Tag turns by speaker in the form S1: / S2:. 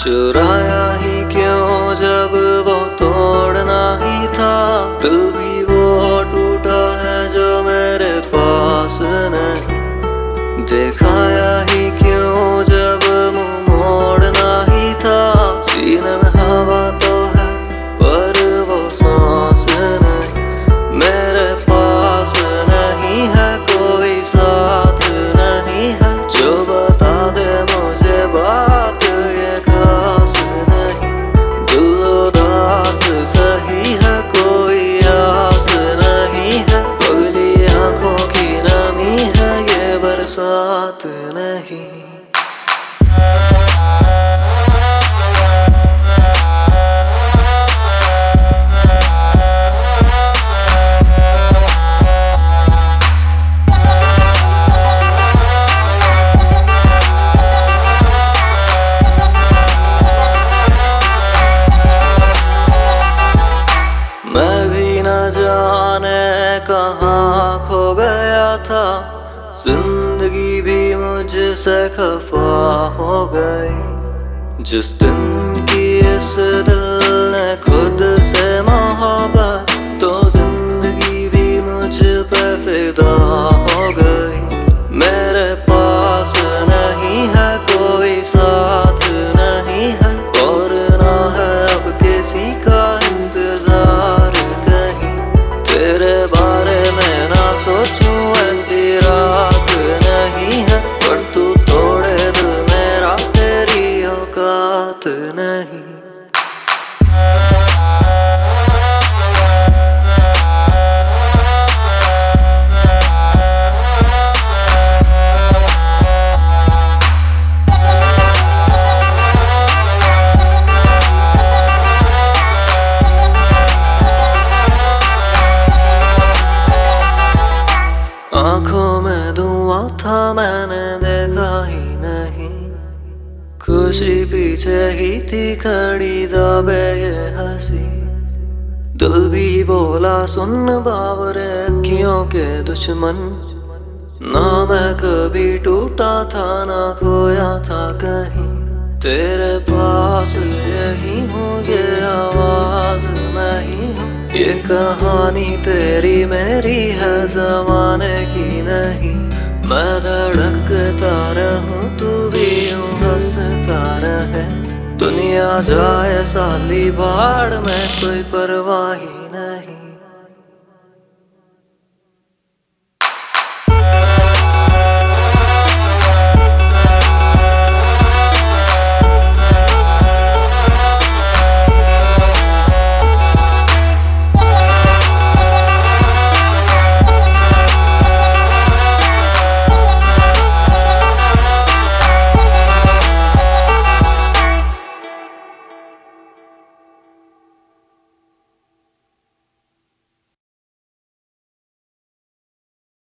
S1: चुराया ही क्यों जब वो तोड़ना ही था? तू भी वो टूटा है जो मेरे पास नहीं। दिखाया कहाँ खो गया था। ज़िंदगी भी मुझसे खफा हो गई। जिस दिन की इस दिल ने खुद से मोहब्बत तो ज़िंदगी भी मुझ पे फिदा हो गई। मेरे पास नहीं है कोई साथ, नहीं है और ना है अब किसी का। औकात नहीं आँखों में धुआँ था मैंने देखा ही नहीं खुशी पीछे ही थी खड़ी, दबे ये हँसी। दिल भी बोला, सुन बावरे अखियों के दुश्मन। ना मैं कभी टूटा था, ना खोया था कहीं। तेरे पास यही हूँ, ये आवाज़ मैं ही हूँ। ये कहानी तेरी मेरी है, जमाने की नहीं। मैं धड़क धड़कता दुनिया जाए साली बाढ़ में कोई परवाही नहीं।